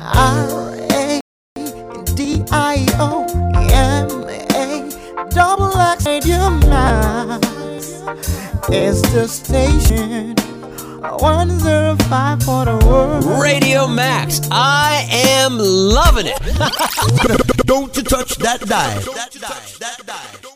R A D I O M A double X Radio Max It's the station. 105 for the world. Radio Max, I am loving it. Don't you touch that dial. That dial, that dial.